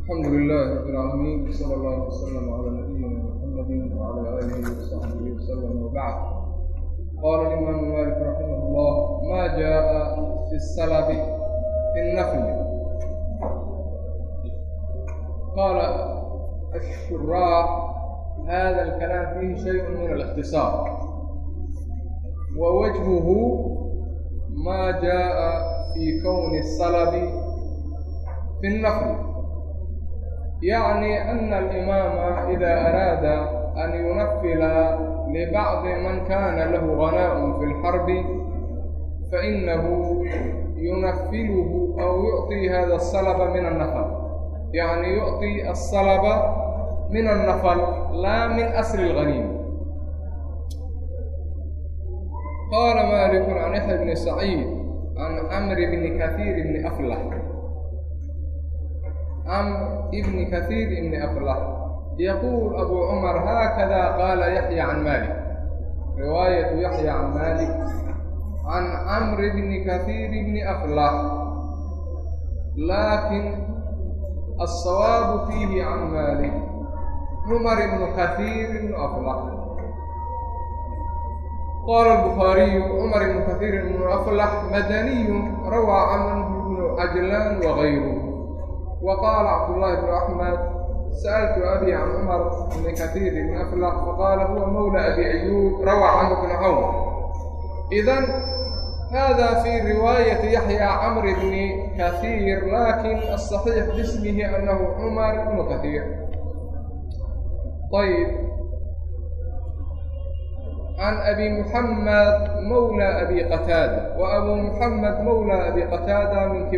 الحمد لله رب العالمين صلى الله وسلم على نبينا محمد وعلى اله وصحبه وسلم وبعد قال الامام مالك رحمه الله ما جاء في السلب في النفل قال الشراح هذا الكلام فيه شيء من الاختصار ووجهه ما جاء في كون السلب في النفل يعني أن الإمام إذا أراد أن ينفل لبعض من كان له غناء في الحرب فإنه ينفله أو يعطي هذا الصلب من النفل يعني يعطي الصلب من النفل لا من أسر الغنيمة قال مالك عن يحيى بن سعيد عن عمرو بن كثير بن أفلح can ibni kasiir ibni aflah yaquul abuu cumar haakadaa qaala yaxya can maalik riwaayatu yaxya can maalik can camr bni kasiir bni aflah laakin asawaabu fiihi can maalik cumar ibnu kasiir ibnu aflah qala الbخaariyu cmar ibn kaثiir ibn aflax madaniyu rawى camr bn cajlan wغayru ابن عجلان وغيره وقال عبد الله بن أحمد سألت أبي عن عمر بن كثير بن أفلح فقال هو مولى أبي أيوب روى عنه ابن عون إذا هذا في رواية يحيى عمرو بن كثير لكن الصحيح باسمه أنه عمر بن كثير طيب عن أبي محمد مولى أبي قتادة وأبو محمد مولى أبي قتادة من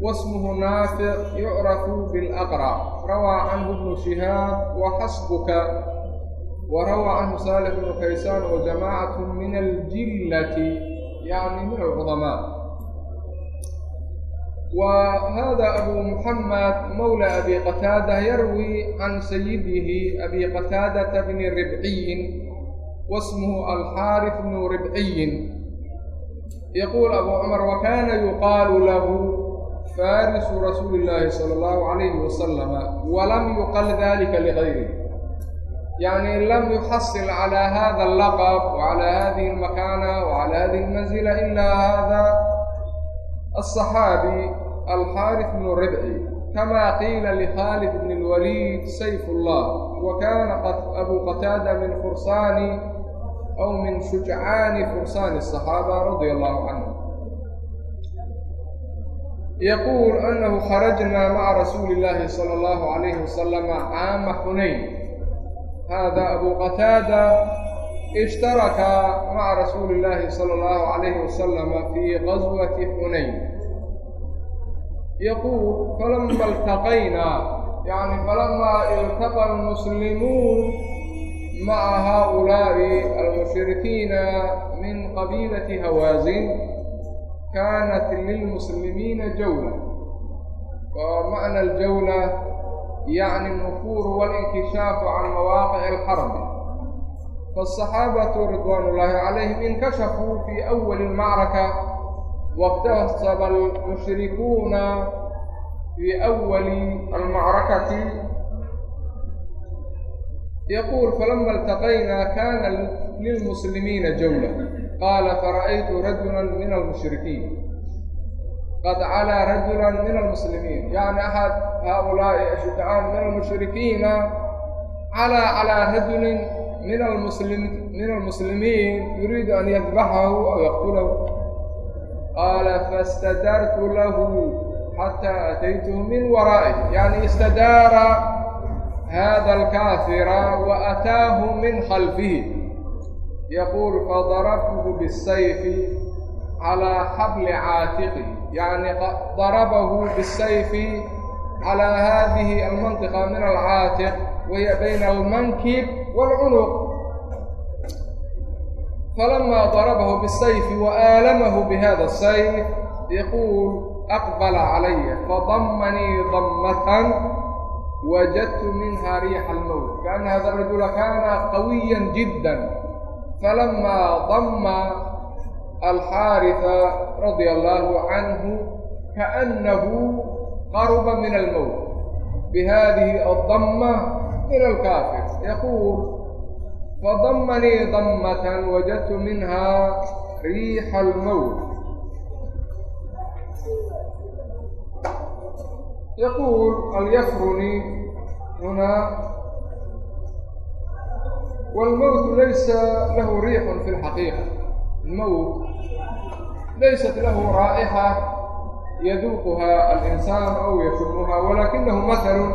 wasmuhu naafic yucrafu bilaqra rawaa canhu bnu shihaab waxasbuka wa rawaa canhu saalix bnu kaysaan wa jamaacatu min aljillati yani min alcudamaa وhda أbو محمد mولى أbي qتاadة yrwي عن سيدh أbي qتاadة بن ربعي واسmه الxاrث بن ربعي. yقول أbو cمر وkاna يuqاaل lh farisu rasuuli illaahi sala allahu calayhi wasalama walam yuqal dalika ligayrihi yacni lam yuxasil calaa hada allaqab wacalaa hadihi almakaana wacala hadihi almanzila ilaa hada aلصaxaabi alxaariث bnu ribci kama qiila likhaalid bn اlwaliid sayf اllah wa kana abu qataada min fursaani aw min shujcaani fursaani الصaxaaba radia allahu canhu الله عنهم يقول أنه خرجنا مع رسول الله صلى الله عليه وسلم عام حنين هذا أبو قتادة اشترك مع رسول الله صلى الله عليه وسلم في غزوة حنين يقول فلما التقينا يعني فلما التقى المسلمون مع هؤلاء المشركين من قبيلة هوازن كانت للمسلمين جولة ومعنى الجولة يعني النفور والانكشاف عن مواقع الحرب فالصحابة رضوان الله عليهم انكشفوا في أول المعركة واكتسب المشركون في أول المعركة يقول فلما التقينا كان للمسلمين جولة قال فرأيت رجلا من المشركين قد علا رجلا من المسلمين يعني أحد هؤلاء الشجعان من المشركين على على رجل من المسلم من المسلمين يريد أن يذبحه أو يقتله قال فاستدرت له حتى أتيته من ورائه يعني استدار هذا الكافر وأتاه من خلفه يقول فضربته بالسيف على حبل عاتقه يعني ضربه بالسيف على هذه المنطقة من العاتق وهي بين المنكب والعنق فلما ضربه بالسيف وآلمه بهذا السيف يقول أقبل علي فضمني ضمة وجدت منها ريح الموت كأن هذا الرجل كان قويا جدا فلما ضم الحارث رضي الله عنه كأنه qaruba min almowt bihadihi addama min alkaafir yaquul fadamanii damatan wajadtu minha riixa almowt yaquul alyafruni huna wاlmowt laysa lahu riixun fi اlxaqiiqa almowt laysat lahu raa'ixa yaduuquha alinsaan aw yashumuha walakinahu mathalu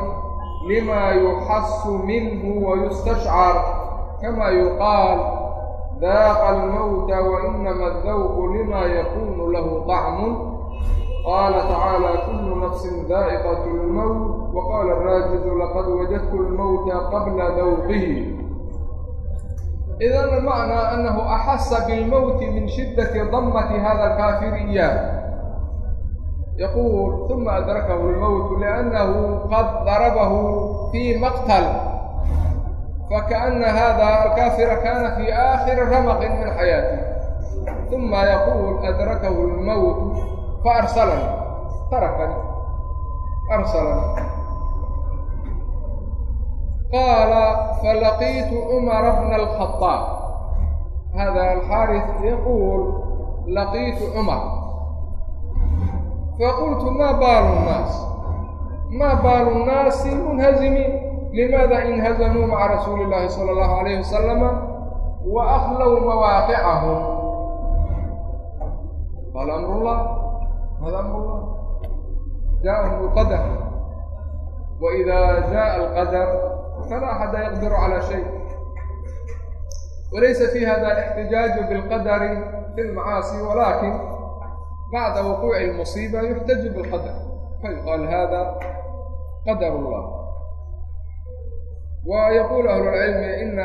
lima yuxasu minhu wayustashcar kama yuqaal daaqa almowta wainama adawqu lima yakunu lahu طacmun qaala tacaala kulu nafsin daa'iqat اlmowt waqaala araajizu laqad wajadtu اlmowta qabla dawqihi idan almacnaa anahu axasa bilmowti min shiddati damati hada alkaafiri iyaah yaquul uma adrakahu lmowtu liannahu qad darabahu fii maqtal fakaأna hada alkaafira kana fi aakhiri ramaqin min xayaatih uma yaquul adrakahu lmowtu faarsalani tarakani arsalani qaala falaqiitu cumara bna alkhadaab hada alxaaris yaquul laqiitu cumar faqultu ma baalu nnaas ma baalu nnaasi munhazimiin limaada inhazamuu maca rasuuli illahi sala allahu alayhi wasalama wa akhlow mawaaqicahum qaala amrullah hada amrullah jaaءahum alqadar waإida jaءa alqadar falaa axada yaqdiru calaa shay walaysa fi hada alixtijaaju bilqadari fi lmacaasi walakin bacda wuquuci اlmusiiba yuxtaju bilqadar fayuqaal hada qadar اllah ويقول أهل العلم إن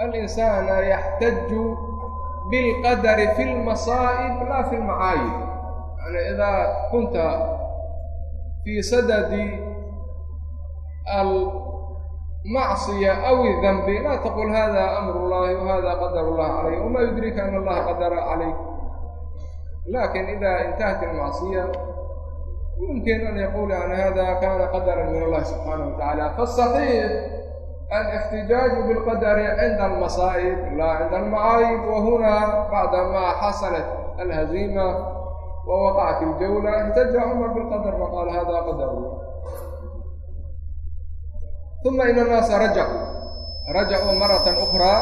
الإنسان يحتج بالقدر في المصائب لا في المعايب. يعني إذا كنت في صدد macsiya aw dambi laa taqul hada amru llahi wahada qadar llah calayh wamaa yudrika an allaha qadara calayk laakiin ida intahat ilmacsiya yumkin an yaqula an hada kana qadaran min allahi subxaanahu wa tacaala fasaxiix alاxtijaaju biاlqadari cinda almasaa'ib laa cinda almacaayib wahuna bacda ma xasalat alhaziima wawaqacat iljawla ihtaja cumar biاlqadar faqaala hada qadar llah احتج عمر بالقدر وقال هذا قدر الله ثم إن الناس رجعوا رجعوا مرة أخرى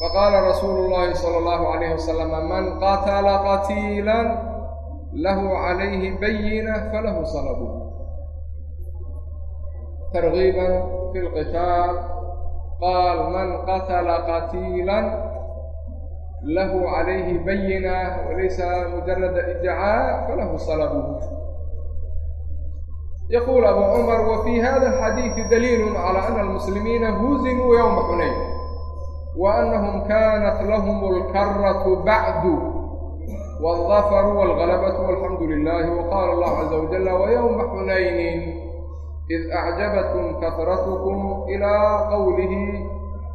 فقال رسول الله صلى الله عليه وسلم من قتل قتيلا له عليه بينة فله صلبه ترغيبا في القتال قال من قتل قتيلا له عليه بينة وليس مجرد ادعاء فله صلبه يقول أبو عمر وفي هذا الحديث دليل على أن المسلمين هزموا يوم حنين وأنهم كانت لهم الكرة بعد والظفر والغلبة والحمد لله وقال الله عز وجل ويوم حنين إذ أعجبتكم كثرتكم إلى قوله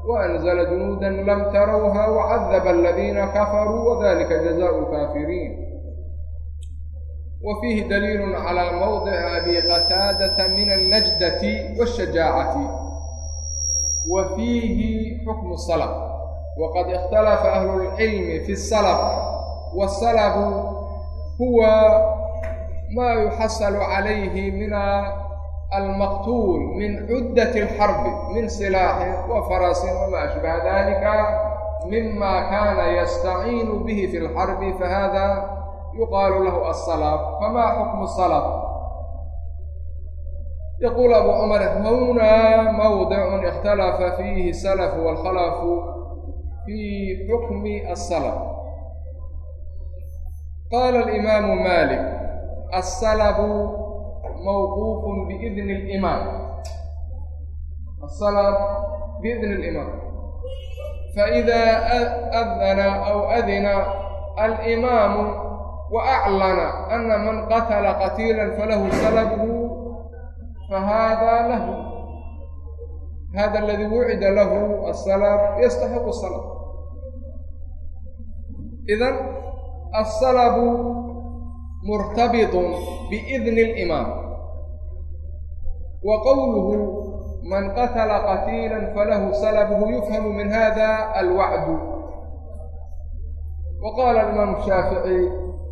وأنزل جنودا لم تروها وعذب الذين كفروا وذلك جزاء الكافرين وفيه دليل على موضع أبي قتادة من النجدة والشجاعة وفيه حكم الصلب وقد اختلف أهل العلم في الصلب والصلب هو ما يحصل عليه من المقتول من عدة الحرب من سلاح وفرس وما أشبه ذلك مما كان يستعين به في الحرب فهذا يقال له الصلب فما حكم الصلب يقول أبو عمر هنا موضع اختلف فيه السلف والخلف في حكم الصلب قال الإمام مالك الصلب موقوف بإذن الإمام الصلب بإذن الإمام فإذا أذن أو أذن الإمام وأعلن أن من قتل قتيلا فله سلبه فهذا له هذا الذي وعد له السلب يستحق السلب إذا السلب murtabitun biidni اlimaam wa qowluhu man qatla qatiila falahu salbhu yufhamu min hada alwacdu wa qala alimaam الshaafiعي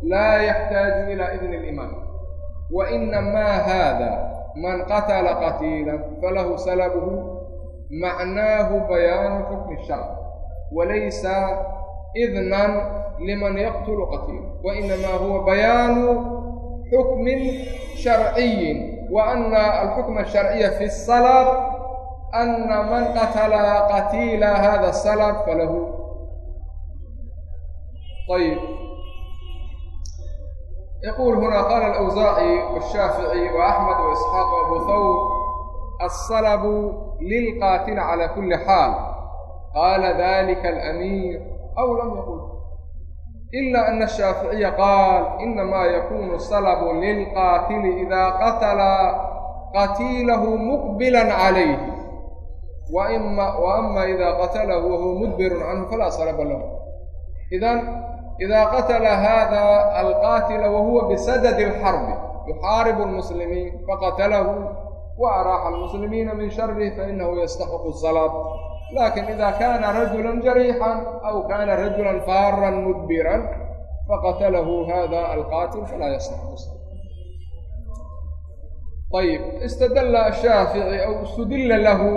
laa yaxtaaju ila idni اlimaam wainama hada man qatla qatiila falahu salbhu macnaahu bayaanu xukmi الsharc walaysa idnan liman yaqtulu qatiila wainamaa huwa bayaanu xukmin sharciyin wa ana alxukma asharciya fi الsalab ana man qatla qatiila hada الsalab falahu ayb يقول هنا قال الأوزاعي والشافعي وأحمد وإسحاق وأبو ثور الصلب للقاتل على كل حال قال ذلك الأمير أو لم يقل إلا أن الشافعي قال إنما يكون الصلب للقاتل إذا قتل قتيله مقبلا عليه وإما, وأما إذا قتله وهو مدبر عنه فلا صلب له إذا idaa qatala hada alqaatila wahuwa bisadadi alxarbi yuxaaribu almuslimiin faqatalahu wa araaxa almuslimiina min sharihi fainahu yastaxiqu salaab lakin ida kana rajula jariixan aw kana rajula faaran mudbiran faqatalahu hada alqatil falaa yastaxiqu salaab ayb istadla ashaafici aw istudila lahu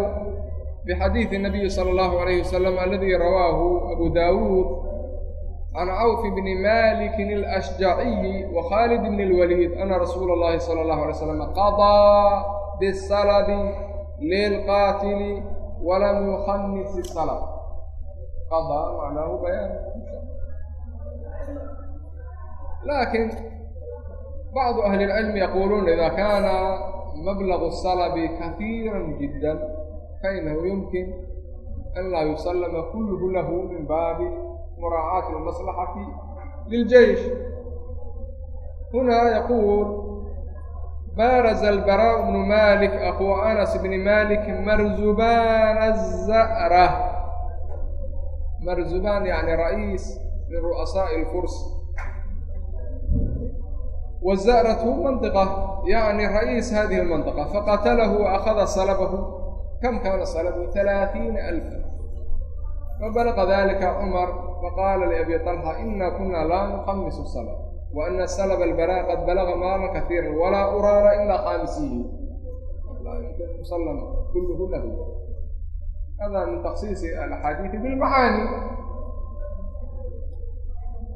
bxadiidi الnabiyi salى اllahu عalayh wasalam aladi rawaahu abu dawuud can cawf bni malikin اlashjaciyi wa khaalid bn اlwaliid ana rasuula اllahi salى اllahu alay slam qadaa bisaladi lilqaatili walam yukhanis isalad qadaa macnaahu bayaan laakiin bacdu ahli اlcilmi yaquuluuna ida kaana mablagu salabi kahiira jidda fainahu yumkin an laa yusalama kulluhu lahu min baabi مراعاة المصلحة للجيش هنا يقول بارز البراء بن مالك أخو أنس بن مالك مرزبان الزأرة مرزبان يعني رئيس لرؤساء الفرس والزأرة منطقة يعني رئيس هذه المنطقة فقتله وأخذ صلبه كم كان صلبه ثلاثين ألفا fabalaqa dalika cumar faqaala liabi طalxa ina kuna laa nukhamisu salb waana salb albara qad balaga maalan kahiira walaa uraara ilaa khaamisihi kulluhu lahu hada min taksiisi alaxaadiidi bilmacaani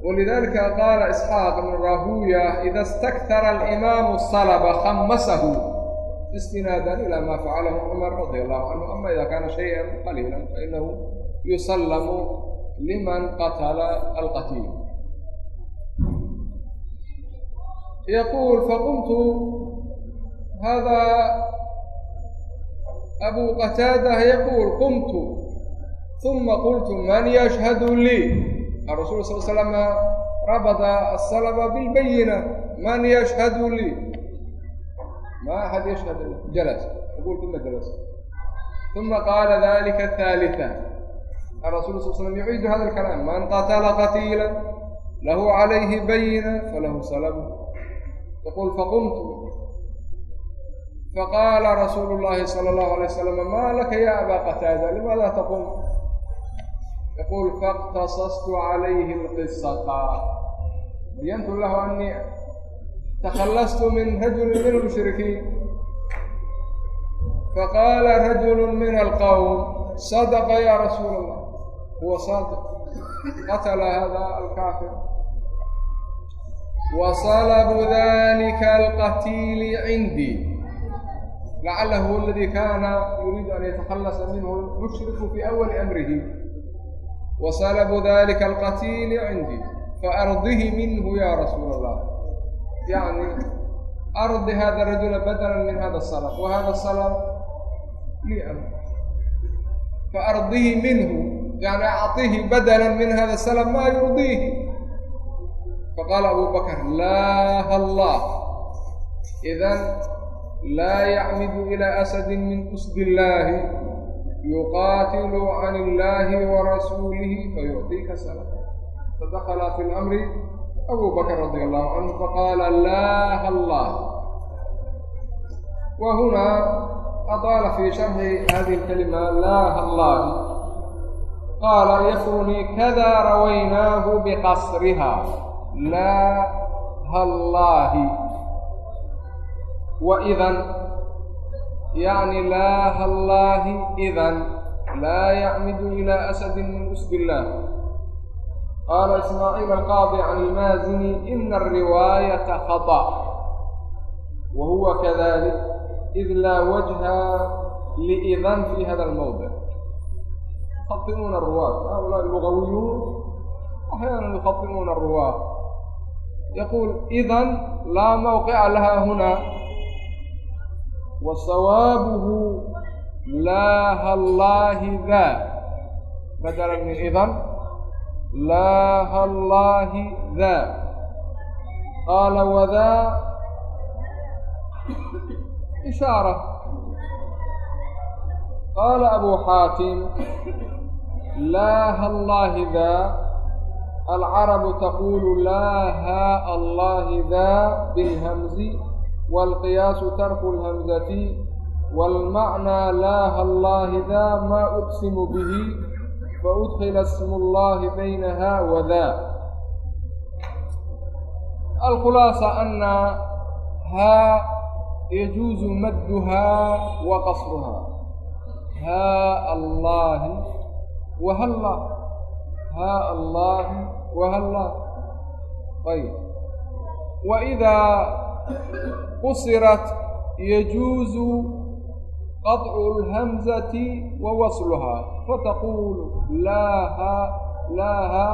walidalika qaala isxaaq bn rahuya ida اstaktara alimaamu salba khamasahu istinaadan ila ma facalahu cumar radi allahu canhu ama ida kaana shaya qaliila fainahu yusallamu liman qatala alqatiil yaquul faqumtu hada abu qataadah yaquul qumtu. Uma qultu man yashhadu lii arasul sal slama rabada asalba bilbayina man yashhadu lii ma axad yashhad jalas. Aqul uma jalas. Uma qaala dalika haalitha الرسول صلى الله عليه وسلم يعيد هذا الكلام من قتل قتيلا له عليه بينة فله سلبه يقول فقمت فقال رسول الله صلى الله عليه وسلم ما لك يا أبا قتادة لماذا تقوم يقول فاقتصصت عليه القصة بينت له أني تخلصت من رجل من المشركين فقال رجل من القوم صدق يا رسول الله هو صادق قتل هذا الكافر وصلب ذلك القتيل عندي لعله هو الذي كان يريد أن يتخلص منه المشرك في أول أمره وصلب ذلك القتيل عندي فأرضه منه يا رسول الله يعني أرض هذا الرجل بدلا من هذا الصلب وهذا الصلب لي أنا فأرضه yani acطihi badla min hada slm ma yurdiihi faqaala abu bakr laa hallah idan laa yacmidu ilى asadi min usd illaahi yuqaatilu can illahi warasuulihi fayucطiika salm fadakla fi اlamri abu bakr radi allahu canhu faqaala laa hallah wa huna aطaala fi sharxi hadihi اlkalima laa hallah qaala yafruni kada rawaynaahu biqasriha laa hallaahi wa idan yacni laa hallaahi idan laa yacmidu ilaa asadin min usdi illaah qaala ismaaciil alqaadi can ilmaazini ina alriwaayata khata wa huwa kadalik id laa wajha liidan fi hada almawdic yukhai'uuna aruwaat haulaaءi lugawiyuun axyaana yukhai'uuna aruwaat yaquul idan laa mawqica laha huna wa sawaabuhu laa hallaahi daa badala min idan laa hallaahi daa qaala wadaa ishaara qaala abu xaatim laa hallaahi daa alcarabu taqulu laa haa allaahi daa bilhamzi waalqiyaasu tarku lhamzati waalmacnaa laa hallaahi daa maa uqsimu bihi faudkila ismu llahi baynaha wa daa alkhulaasa ana haa yajuuzu madduhaa wa qasruhaa haa allaahi wahalla haa allaahi wahalla ayb wa idaa qusirat yajuuzu qaطcu اlhamzati wa wasluhaa fataqulu laaha laaha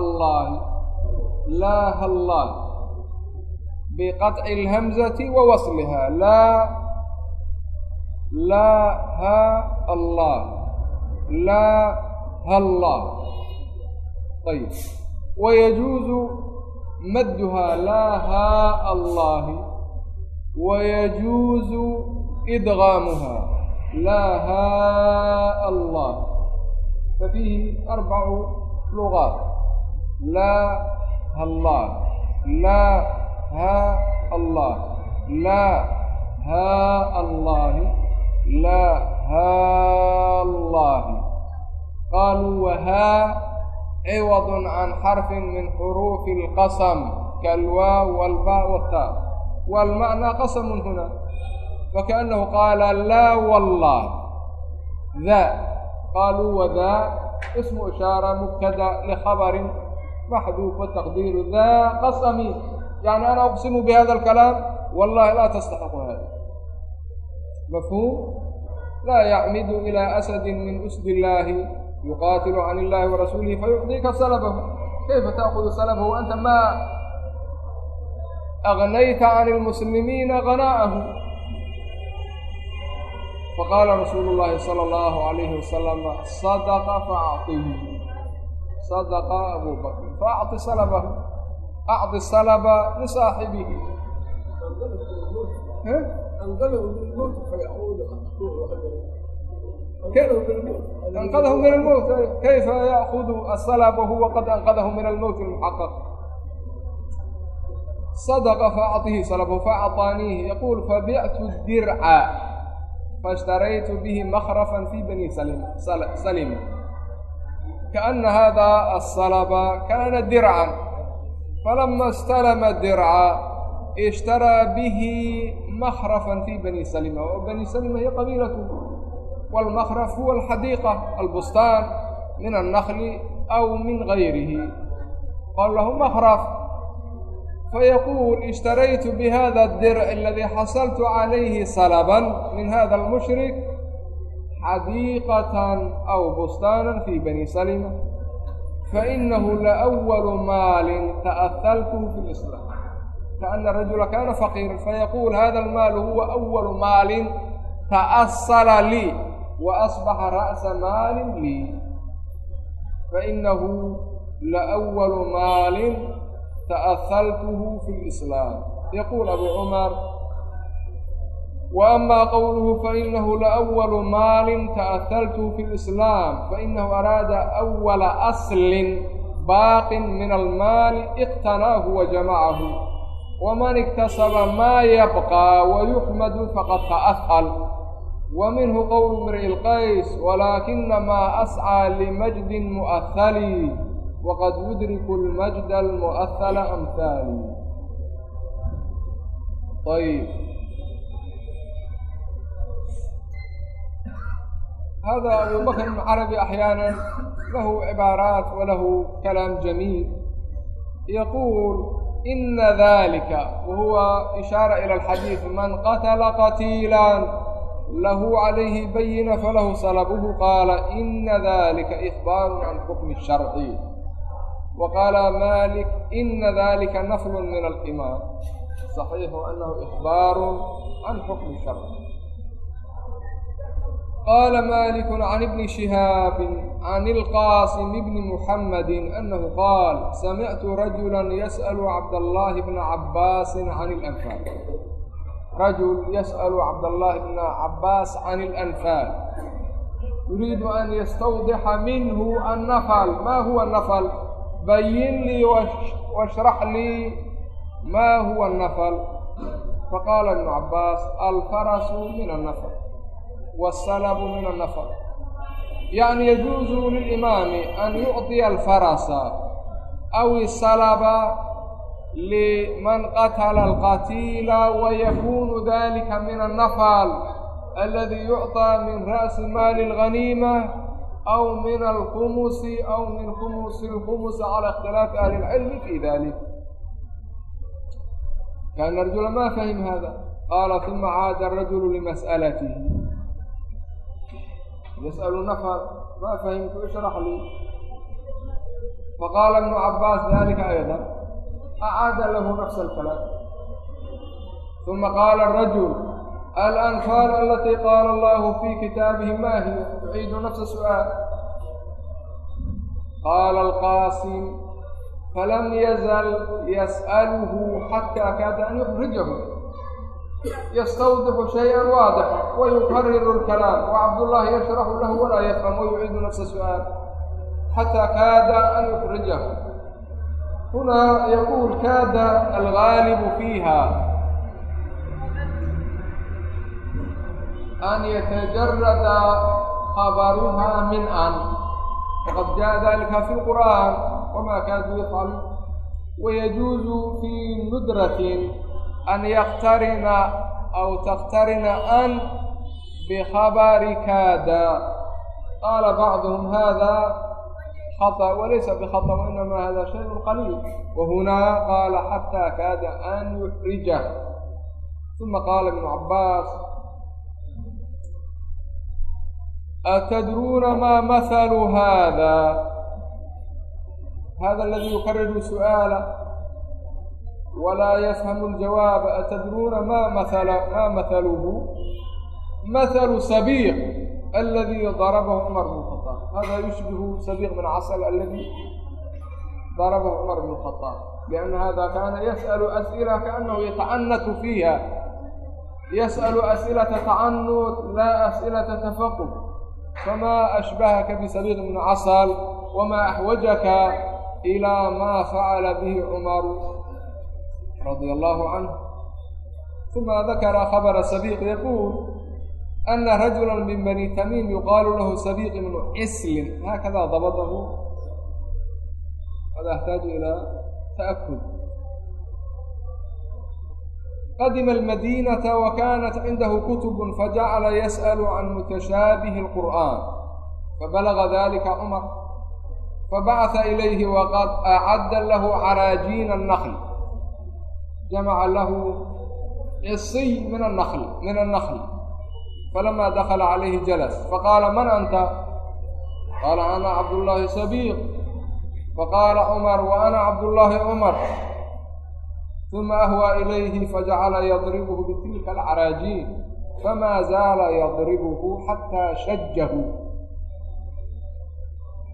allaahi laaha allah biqaطci اlhamzati wa waslihaa laa laaha allah. Laa hallah ayb wayajuuzu madduhaa laahaa allaahi wayajuuzu idgaamuhaa laahaa allah fafiihi arbacu lugaat laa hallah laa haa allah laa haa allaahi laa haa allaahi qaaluu wahaa ciwad can xarfin min xuruufi اlqasm kaalwaaw walba wata waalmacnaa qasamun huna. Fakaأnnahu qaala laa wallah daa qaaluu wadaa ismu ishaara mubtada likhabarin maxduuf wataqdiiru daa qasami. Yani ana uqsimu bihada alkalaam wallahi laa tastaxiqu hada mafhuum laa yacmidu ilaa asadi min usdi illaahi yuqaatilu can illahi warasuulihi fayucdiika salabahu kayfa taakudu salabahu anta maa agnayta can ilmuslimiina ganaa'ahu faqaala rasuulu llahi sala allahu alayhi wasalam sadaqa faacطihi sadaqa abu bakr faacطi salabahu acطi salaba lisaaxibihi anqadahu min almowt kayfa yaakudu asalab wahuwa qad anqadahu min almowti lmuxaqaq sadaqa faacطihi salabhu faacطaaniihi yaquul fabictu dirca faishtaraytu bihi makrafan fi bani salim kaana hada asalaba kaana dircan falama اstalama dirca ishtaraa bihi makrafan fi bani salima o bani salima hiya qabiilat wاlmakraf huwa alxadiiqa albustaan min annakli aw min gayrihi qaal lahu makraf fayaquul ishtaraytu bihada adirc aladii xasaltu calayhi salaban min hada almushrik xadiiqatan aw bustaanan fi bani salima fainahu laأwalu maalin ta'ahaltuhu fi lislaam kaana rajula kaana faqiiran fayaquul hada almaalu huwa awalu maalin ta'asala lii wa asbaxa ra'sa maalin lii fainahu lawalu maalin ta'ahaltuhu fi lislaam yaquul abu cumar وأma qwlه faإnah laأwl maal تأhlth fi الإسlاam faإnah araada أwl أصl baaqi min almaali اqtanahu وajamcahu waman iktasaba maa yabqaa wayuxmadu faqad ta'ahal wa minhu qowlu mri'i lqays walaakinamaa ascىa limajdin mu'ahali waqad yudriku lmajda almu'ahala amhaali ayb hada abu bakr ibn carabi axyaana lahu cibaaraat walahu kalaam jamiil yaquul ina dalika wahuwa ishaara ila alxadiid man qatla qatiilan lahu calayhi bayina falahu salabuhu qaala ina dalika ihbaaru can xukmi sharci wa qaala malik ina dalika naflu min alimaam صaxiixu anahu ihbaaru can xukmi sharci qala malik can ibni shihaabi can ilqaasim bni muxamadi anahu qaal samictu rajula yas'lu cabdallahi bna cabbaasin can ilanfaal rajul yas'lu cabdallahi bna cabbaas can ilanfaal yuriidu an yastawdixa minhu annafal ma huwa nafal bayin lii washrax lii ma huwa annafal faqaala ibnu cabbaas alfarasu min annafal waasalabu min annafar. Yani yajuusu lilimaami an yucطiya alfarasa aw isalaba liman qatala alqatiila wayakunu dalika min annafal aladi yucطى min ra'si maali اlganiima aw min alkhumusi aw min khumusi lkhumus cala ikhtilaafi ahli lcilmi fi dalik kan arjula ma fahim hada qaala uma caada arajulu limas'alatihi يسأل نفر ما فهمت اشرح لي فقال ابن عباس ذلك أيضا أعاد له نفس الكلام ثم قال الرجل الأنفال التي قال الله في كتابه ما هي تعيد نفس السؤال قال القاسم فلم يزل يسأله حتى كاد أن يخرجه ystawdixu shayئa waadxa wayukariru اlkalaam wacabdullahi yashraxu lahu walaa yafham wayuciidu nafsa su'aal xataa kaada an yukrijahu hunaa yaquul kaada algaalibu fiiha an yatajarada khabaruha min an faqad jaءa dalika fi اlqur'an wama kaaduu yafcaluun wayajuuzu fi nudratin an yaktarina aw taktarina an bikhabari kaada qaala bacduhum hada خطأ وليس بخطأ وإنما هذا شيء قليل وهنا قال حتى كاد أن يحرجه ثم قال ابن عباس أتدرون ما مثل هذا هذا الذي يكرر سؤاله ولا يفهم الجواب أتدرون ما مثل ما مثله مثل سبيق الذي ضربه عمر بن الخطاب هذا يشبه سبيق بن عسل الذي ضربه عمر بن الخطاب لأن هذا كان يسأل أسئلة كأنه يتعنت فيها يسأل أسئلة تعنت لا أسئلة تفقه فما أشبهك بسبيق بن عسل وما أحوجك إلى ما فعل به عمر رضي الله عنه ثم ذكر خبر سبيق يقول أن رجلا من بني تميم يقال له سبيق بن عسل هكذا ضبطه هذا يحتاج إلى تأكد قدم المدينة وكانت عنده كتب فجعل يسأل عن متشابه القرآن فبلغ ذلك عمر فبعث إليه وقد أعد له عراجين النخل jamaca lahu cisiy min anakl min annakli falama dakala calayhi jalas faqaala man anta qaala ana cabdullaahi sabiiq faqaala cumar wa ana cabdullaahi cumar uma ahwaa ilayhi fajacala yadribuhu bitilka alcaraajiin fama zaala yadribuhu xataa shajahu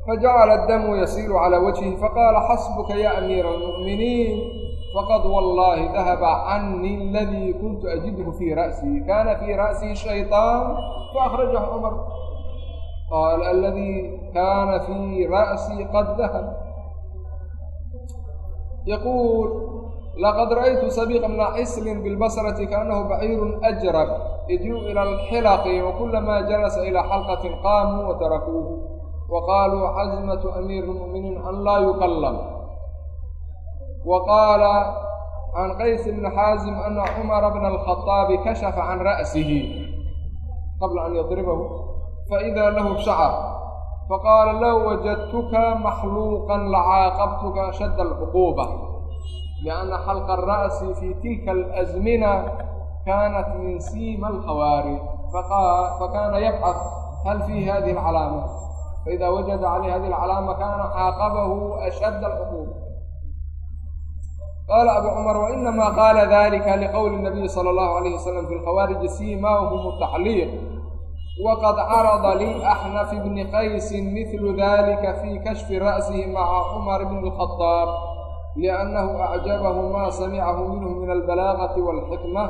fajacala addamu yasiilu calaa wajhihi faqaala xasbuka ya amiira almu'miniin faqad wallaahi dahaba canii aladii kuntu ajidhu fii ra'sii kaana fii ra'sii shayطaan faأkhrajahu cumar qaal aladii kaana fii ra'sii qad dahab yaquul laqad ra'aytu sabiqa bna cislin bilbasrati kaanahu baciirun ajrab iduu ila alxilaqi wakulamaa jalasa ilaa xalqatin qaamuu watarakuuhu waqaaluu cazmatu amiiri lmu'miniin an laa yukallam wa qaala can qays bni xaazim ana cumara bna alkhaطaabi kashafa can ra'sihi qabla an yadribahu faإida lahu shacar faqaala low wajadtuka maxluuqan lacaaqabtuka ashadda alcuquuba lianna xalqa alra'si fi tilka alazmina kanat min siima alkhawaarij fakana yabxaث hal fiihi hadihi alcalaama faida wajada calayh hadihi alcalaama kana caaqabahu ashadda alcuquuba qaala abu cumar wainama qaala dalika liqowli الnabiyi salى اllahu alayh wasalam fi lkhawaariji siimaahum tacliiq wqad carada lilaxnaf bni qaysin midlu dalika fi kashfi ra'sihi maca cumar bn اlkhadaab liannahu acjabahu ma samicahu minhu min albalaagati walxikma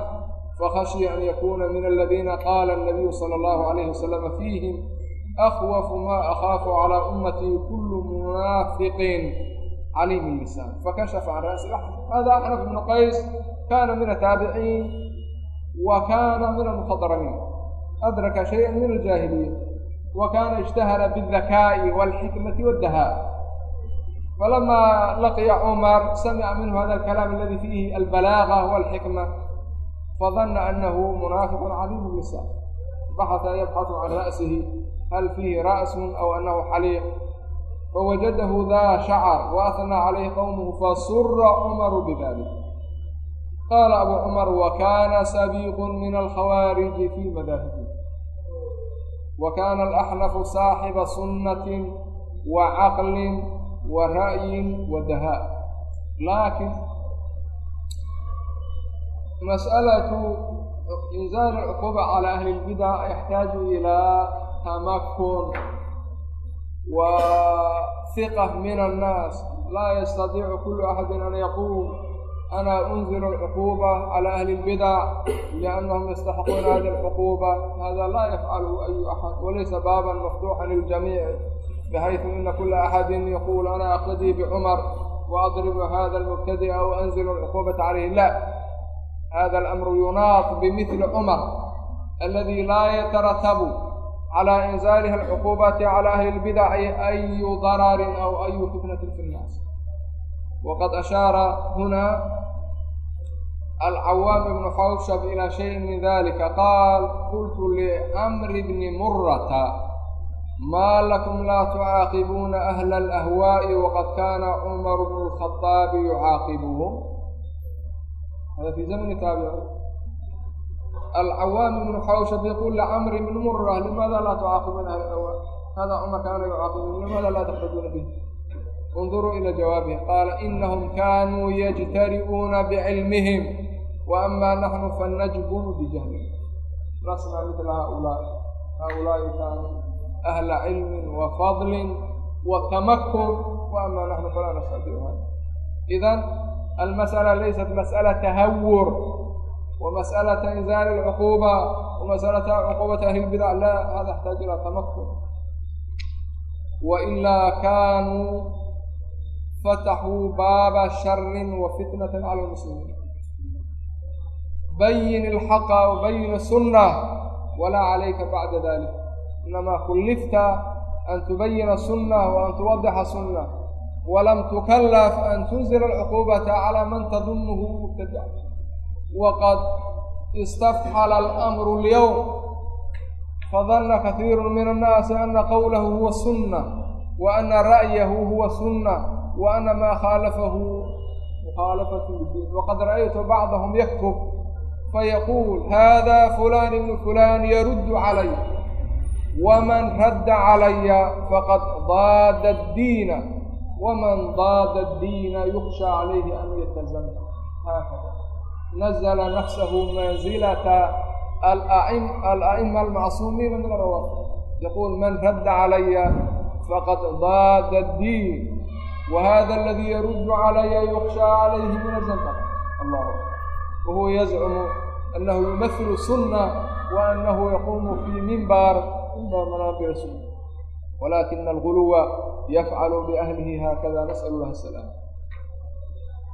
fakhashya an yakuna min aladiina qaala الnabiyu salى اllahu alayh wasalama fiihim akhwafu ma akhaafu calى ummatii kulu munaafiqin cali bn misaan fakashafa can ra'si hada axnaf bnu qays kana min ataabiciin wa kana min almuhadramiin adraka shayئa min aljaahiliya wa kana اجtahara bاldakaa'i wاlxikmati wاdahaa falama laqiya cumar samica minhu hada alkalaam aladi fiihi albalaaga walxikma fadana anahu munaafiqu cadiim misaan baxasa yabxasu can ra'sihi hal fiihi ra'su aw anahu xaliiq fawajadahu daa shacar waathnaa calayhi qowmuhu fasura cumaru bidalik qaala abu cumar wakana sabiiqu min alkhawaariji fi madaahibi wa kana alaxnafu saaxiba sunnatin wa caqlin wa ra'yin wa dahaa laakin mas'alatu inzaal alcuquba cala ahli lbidac yaxtaaju ilaa tamakun wa hiqa min annaas laa yastadiicu kulu axadin an yaquum ana unzilu alcuquba cala ahli lbidac liannahum yastaxiquuna hadi alcuquba hada laa yafcalu ayu axad walaysa baaban maftuuxan liljamiic bxayثu ina kula axadi yaqul ana aqtadii bcumar waadribu hada almubtadica aw anzilu alcuqubata calayh la. Hada alamru yunaaq bimidli cumar aladi laa yataratabu cala inzaalihi alcuqubati cala ahli اlbidaci ayu dararin aw ayu fitnati fi nnaas waqad ashaara huna alcawaam ibnu xawshab ila shayin min dalika qaal qultu licamri bni murata ma lakum laa tucaaqibuuna ahla alahwaa'i waqad kaana cumaru bnu lkhaaabi yucaaqibuhum hada fi zamni taabici alcawaami ibnu xawshab yaquul licamri ibn murra limaada laa tucaaqibuuna ahla dawaa hada cumarka ana yucaaqibuun limaada laa taxrujuuna bih اnduruu ilى jawaabihi qaala inahm kanuu yjtari'uuna bcilmihim waama naxnu fanajbun bijahli lasna mila haulaai haulaai kaanuu ahla cilmin wafadlin watamakun waama naxnu falaa nastadicuha idan almasأla laysat masأala tahawur ومسألة إنزال العقوبة ومسألة عقوبة أهل البدع لا هذا يحتاج إلى تمكن وإلا كانوا فتحوا باب شر وفتنة على المسلمين بين الحق وبين السنة ولا عليك بعد ذلك إنما كلفت أن تبين السنة وأن توضح سنة ولم تكلف أن تنزل العقوبة على من تظنه مبتدع waqad istafxala alamru اlyowm fadana kasiiru min annaasi ana qowlahu huwa sunna wa ana ra'yahu huwa sunna وأna ma khاalفhu مkhاalفة الdيn وqad رأytu bعضهم yktب faيquل hذا فulan بن فulan yrud عlي وmaن rad عlya faqad ضاad الdيn وmaن ضاad الdيn يkشhى عlyه an yتزم hkذا نزل نفسه منزلة الأئمة المعصومين من الروافض يقول من rad عlya faqad ضاad الdيn وhda اldي yrud عlya yukشhى عlyh min الزنdq allah wahuwa yazcumu أnahu yumaثil sunة وأnahu yaqumu fي mimbar mimbar manaabir sunة walakina اlغuluwa yafعl bأhlihi hakada nasأl اlah السلام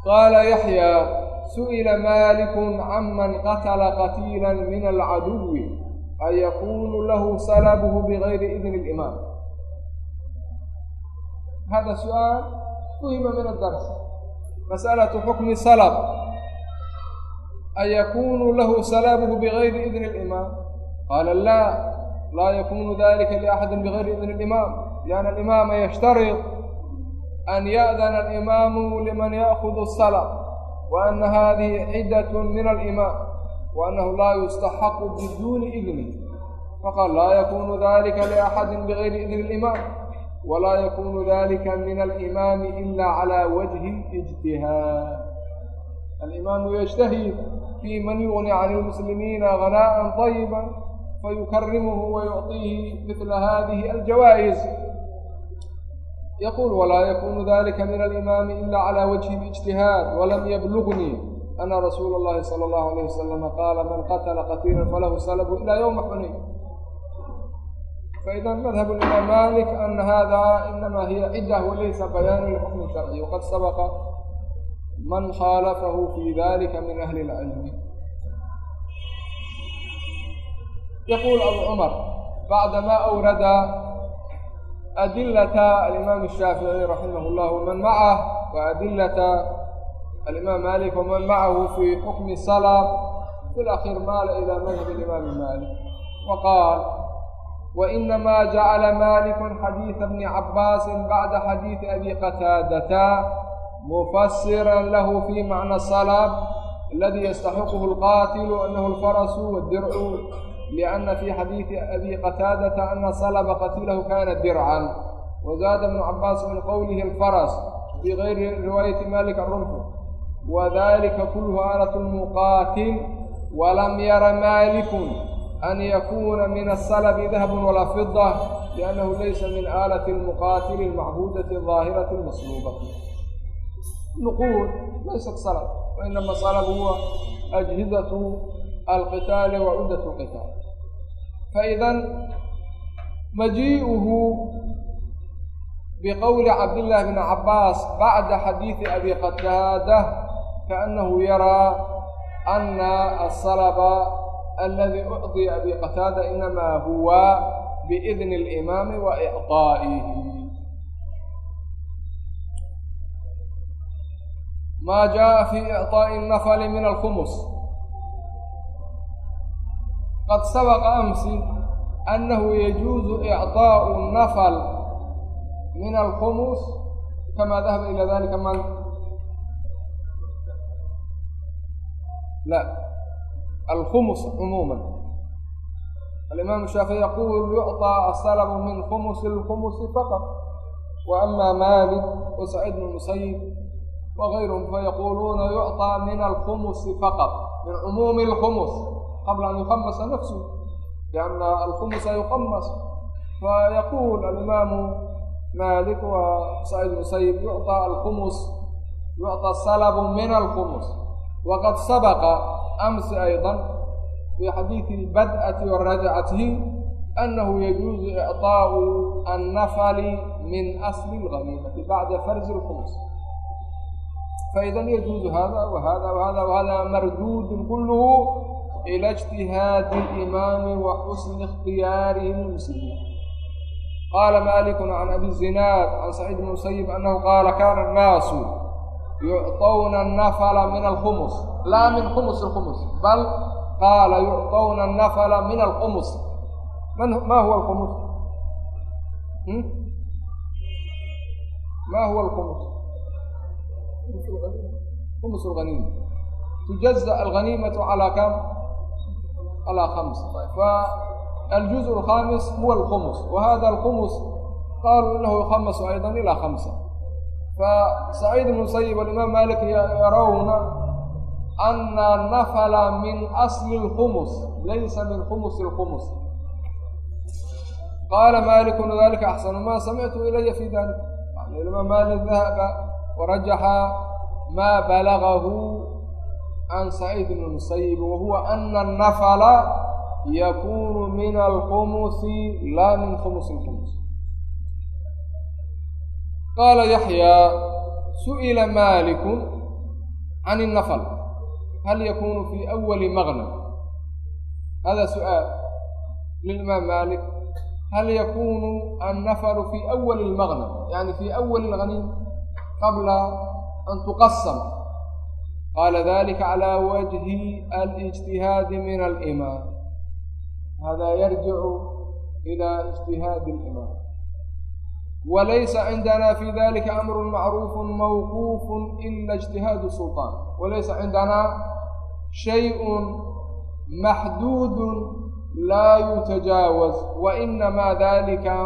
qaala yaxyaa su'ila malikun canman qatla qatiila min alcaduwi ayakunu lahu salabuhu bigayri idni اlimaam hada su'aal fuhima min adars masأlaة xukmi salb ayakunu lahu salabuhu bigayri idni اlimaam qaala la laa yakunu dalika liaxadi bigayri idni اlimaam lianna alimaama yashtarid an ya'dana alimaamu liman ya'kudu الsalb wa ana hadihi xidaة min alimaam wa annahu laa yustaxaqu biduuni idnih faqal laa yakunu dalika liaxadi bigayri idni اlimaam walaa yakunu dalika min alimaami ila cala wajhi اlijtihaad alimaamu yajtahid fi man yugni can lmuslimiina hanaaءa طayiba fayukarimuhu wayucطiihi midla hadihi aljawaa'is yquل وlaa ykun dlika min alimaami ila clى wجhi الاجtihaad وlam yblغnii ana rasuul اllahi salى اllah عalيه wasalam qaala man qatla qatiila falahu salbu ila ywma xunayn faإidan madhab إlى malik ana hada inama hiya cidah walaysa bayaanu lxukmi sharci wqad sabqa man khalafahu fi dalika min ahli اlcilmi yquul abu cmar bacdama wrada adilata alimaam الshaafiعي raximah اllah wman macah wa adilata alimaam malik waman macahu fi xukmi salab fi اlakhir maala ila madhab imaami malik waqaal wainama jacala malik xadiiثa bni cabaasi bacda xadiiثi abi qataadata mufasira lahu fi macna salab aladi yastaxiqhu اlqatilu anahu اlfarasu wاdircu لأنa fي xadiiثi أbي qتاadةa أنa صلب qatilahu kana dircا وزاd بن cabاas min qwlh الfرس fي غayri riwaayaةi malik الrمح وذlika kulه aلة المqاtل وlm yara malik أn yakuna min الصلب dahب وla فiضة لأnه laysa min آlaة المqاtل الmعbudة الظاahiraة الmaslوbة نqud laysa صلب وinama صلب huwa أجhizaة alqitaali wa cuddat lqitaal faidan majii'uhu biqowli cabdillaahi bni cabbaas bacda xadiidi abi qataada kaannahu yaraa ana asalaba aladi ucdiya abi qataada inamaa huwa biidni alimaami wa icطaa'ihi maa jaءa fi icطaa'i الnafli min alkhumus qad sabaqa amsi annahu yajuusu icطaaءu nafal min alkhumus kama dahaba ila dalika man la alkhumus cumuuma alimaam الshaafiعي yaqul yucطى asalbu min khumus اlkhumusi faqط waama malik wasaciid bn musayib wغayruhm fayaquluuna yucطى min alkhumusi faqط min cumuumi اlkhumus qabla an yukamasa nafsu lianna alkhumusa yukamas fayaquul alimaamu malik wa sa'id musayib yucطى alkhumus yucطى salabu min alkhumus waqad sabaqa amsi ayضa fi xadiidi اlbad'ati warajacatihi anahu yajuuzu iعطaaءu annafali min asli اlganimati bacda farji اlkhumus faidan yajuuzu hada wahada wahada wahada marduudun kulh ila اجtihaadi اlimaami wa xusni اkhtiyaarihim lmuslimiin qaala maliku can abi zinaad can saciid bn musayib anahu qaala kana annaasu yucطawna الnafla min alkhumus laa min khumus اlkhumus bal qaala yucطawna الnafla min alkhumus ma huwa alkhumus ma huwa alkhumus khumus اlghaniima tujaza alghaniimatu calaa kam على خمس طيب فالجزء الخامس هو الخمس وهذا الخمس قالوا إنه يخمس أيضا إلى خمسة فسعيد بن المسيب والإمام مالك يرون أن النفل من أصل الخمس ليس من خمس الخمس قال مالك ذلك أحسن ما سمعت إلي في ذلك يعني الإمام مالك ذهب ورجح ما بلغه عن سعيد بن المسيب وهو أن النفل yakunu min alkhumusi laa min khumusi lkhumus qaala yaxyaa su'ila malikun can الnafl hal yakunu fi أwali mغnm hada su'aal lilimaam malik hal yakunu annaflu fi أwali اlmغnm yani fi أwali اlغanim qabla an tuqasm qala dalika calى wajhi اlijtihaadi min alimaam hada yarjicu ila ijtihaadi اlimaam walaysa cindana fi dalika amru macruufu mawquuf ila ijtihaadu sulطaan walaysa cindana shayء maxduud laa yutajaawaz wainama dalika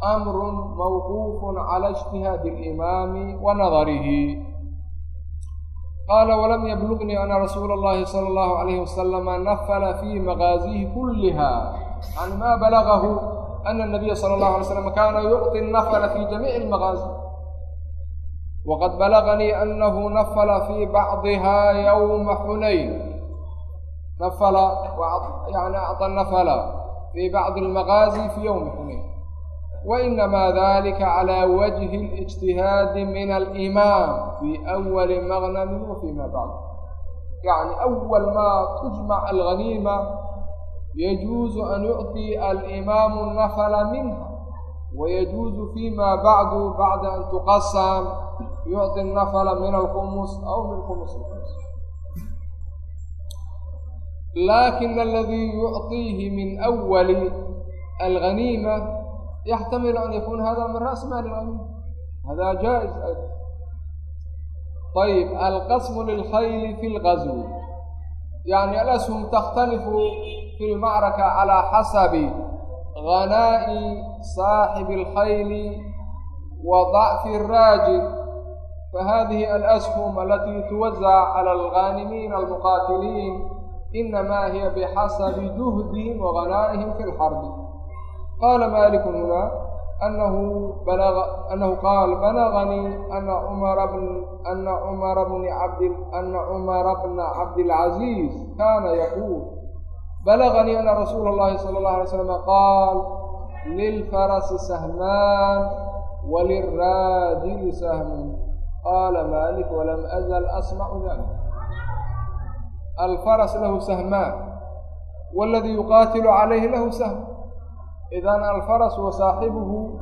amru mawquuf cala ijtihaadi اlimaami wa nadarihi qaala walam yablugnii ana rasuula اllahi salى اllahu عalayhi wasalama nafla fi magaazihi kuliha yani ma balagahu ana الnabiya salى اllahu alay slam kana yucطi الnafla fi jamiici اlmagaazi waqad balaganii anahu nafla fi bacdiha ywma xunayn nafla yani acطى nafla fi bacdi اlmagaazi fi ywmi xunayn wainamaa dalika calaa wajhi اlijtihaadi min alimaam fii awali maqnamin wa fii ma bacd yani awal maa tujmac alganiima yajuuzu an yucطi alimaamu nafla minha wayajuuzu fima bacdu bacda an tuqasam yucطi nafla min alkhumus aw min khumus laakiin aladii yucطiihi min awali alganiima yaxtamil an yakun hada min ra's maal alganiima hada jaaئز ayb alqasmu lilkhayli fi اlgazwi yani alashum takhtalifu fi lmacraka calى xasabi غanaa'i saaxibi اlkhayli wa ضacfi الraajid fahadihi alashum alati tuwazac calى alghanimiina almuqaatiliin inama hiya bxasabi juhdihim وغanaa'ihim fi اlxarbi qala malik huna anahu anahu qaal balaganii ana cumara ana cumara bni cabd ana cumara bna cabdilcaziiz kana yaquul balaganii ana rasuula اllahi salى اllahu alay slam qaal lilfarasi sahmaan waliraajili sahmun qala malik walam azal asmacu dalik alfaras lahu sahmaan waladii yuqaatilu calayhi lahu sahm idan alfaras wa saaxibuhu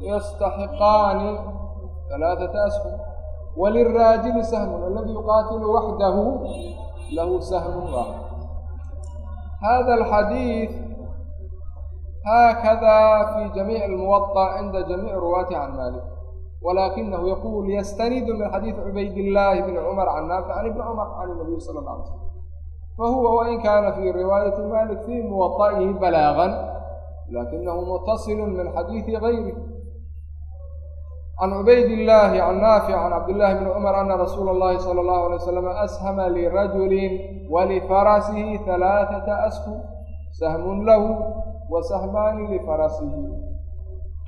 yastaxiqaani halaaثata ashum waliraajili sahmun aladii yuqaatilu waxdahu lahu sahmun waaxid hada alxadiid haakada fi jamiici almuwaطa cinda jamiici ruwaati can malik walakinahu yaquul yastanidu min xadiidi cubayd illaahi bni cumar can naafic can ibni cumar can nabiy sala اla alay slam fahuwa wain kaana fi riwaayati malik fi muwaطa'ihi balaagan laakinahu mutaصil min xadiiثi غayri can cubayd الlahi can naafic can cabdالlahi bni cmr ana rasuula اllahi salى اllahu alay wslam ashama lirajuli walifarasihi halaaثaةa ashu sahmun lahu wa sahmaani lifarasihi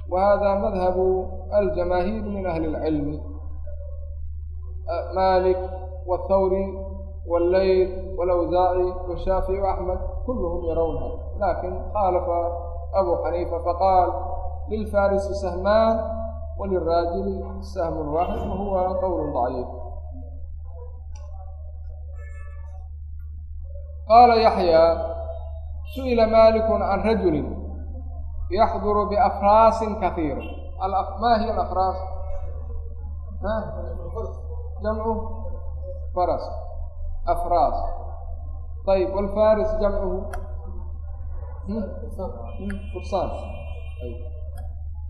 wa hada madhabu aljamaahiir min ahli اlcilmi malik wاthawri wاllayl wاlawsaaci washaafici axmed kulhm yarawna laakiin khalafa abu xaniifa faqaal lilfarisi sahmaan waliraajili sahmun waaxid wahuwa qowl ضaciif qaala yaxya su'ila malik can rajuli yaxduru biafraasin kahiira ma hiya alafraas jamcu faras afraas ayb walfaris jamcuhu fursaan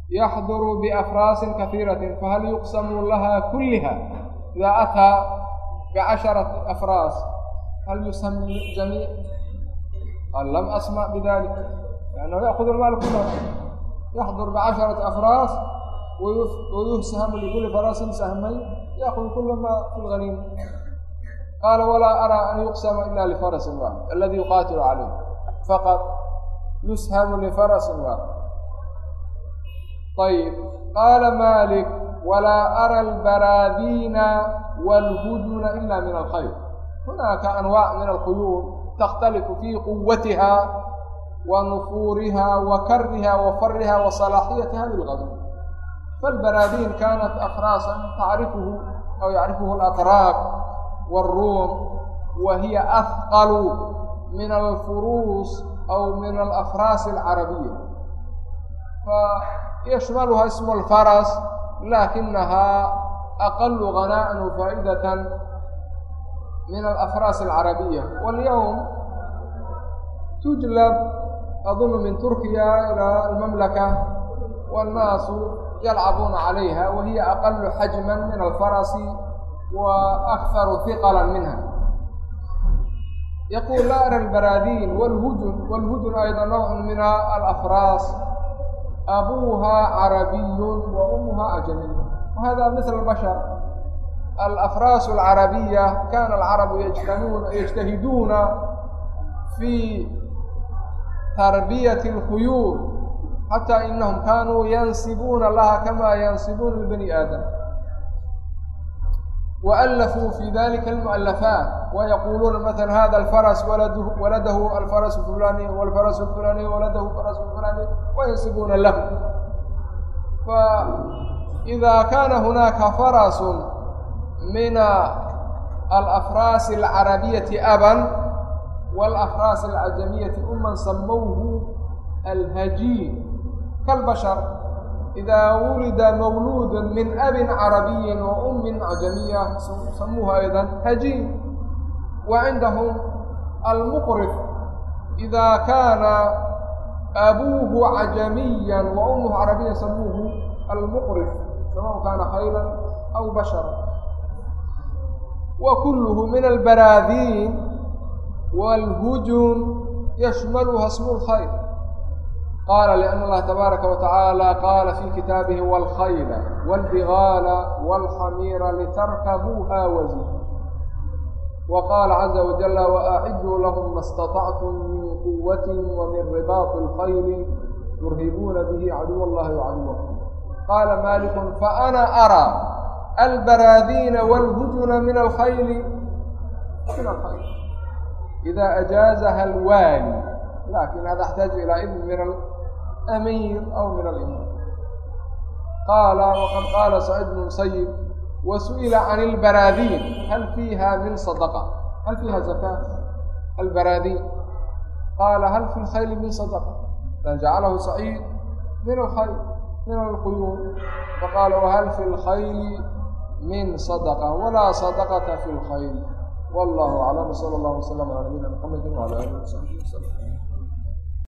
yaxduru biafraasin kahiiratin fahal yuqsamu laha kuliha ida ataa bicasharati afraas hal yusam jamiic qal lam asmac bidalik لأنه يأخذ المال كله يحضر بعشرة أفراس ويسهم لكل فرس سهمين يأخذ كل ما في الغنيمة قال ولا أرى أن يقسم إلا لفرس yushabu lifarasin waa ayb qaala malik walaa ara albaraadiina wاlhuduna ila min alkhayr hunaaka anwaac min alquyuub takhtalifu fii quwatiha wa nufuuriha wa kariha wa fariha wa salaaxiyati hadi lqadr faاlbaraadiin kaanat afraasan tacrifuhu aw yacrifuhu alatraaq wاlruum wa hiya afqalu min alfuruus أو من الأفراس العربية فيشملها اسم الفرس لكنها أقل غناء وفائدة من الأفراس العربية واليوم تجلب أظن من تركيا إلى المملكة والناس يلعبون عليها وهي أقل حجما من الفرس وأكثر ثقلا منها hiqala minha yaqul la ara albaraadiin wاlhujun wاlhujun ayda nawc min alafraas abuuha carabiyu wa umuha ajamiy wahada mil albashar alafraas alcarabiya kana alcarabu yajtanuuna yajtahiduuna fi tarbiyati اlkhuyuur xatى inahum kanuu yansibuuna laha kama yansibuuna libani aadam وألفوا في ذلك المؤلفات ويقولون مثلا هذا الفرس ولده ولده الفرس الفلاني والفرس الفلاني ولده الفرس الفلاني وينسبون له فإذا كان هناك فرس من الأفراس العربية أبا والأفراس العجمية أما سموه الهجين كالبشر إذا ولد مولود من أب عربي وأم عجمية سموها أيضا هجين وعندهم المقرف إذا كان أبوه عجميا وأمه عربية سموه المقرف سواء كان خيرا أو بشرا وكله من البراذين والهجن يشملها اسم الخير qala لأn اllaha tabaaraka وataعaalى qaala fي kitaabihi wاlkhayla wاlbigaala wاlxamiira litarkabuuha wazin وqاla عزa وجل وأعiduu lahm ma اstaطactm min quwat وmin ribaaط الkhayl turhibuuna bih caduw اllahi وcaduwكم qaala malik faأna arى albaraadiina wاlhujuna min alkhayl min alkhayl إida أjaaزha اlwaali lakin hada اxtaaج ilى idn min الأmير أو من الإمام قال وقد قال سعيد بن مسيب وسئل عن البراذين هل فيها من صدقة هل فيها زكاة البراذين قال هل في الخيل من صدقة فجعله سعيد من الخيل من الخيول فقال وهل في الخيل من صدقة ولا صدقة في الخيل والله أعلم صلى الله وسلم على نبينا محمد وعلى آله وصحبه وسلم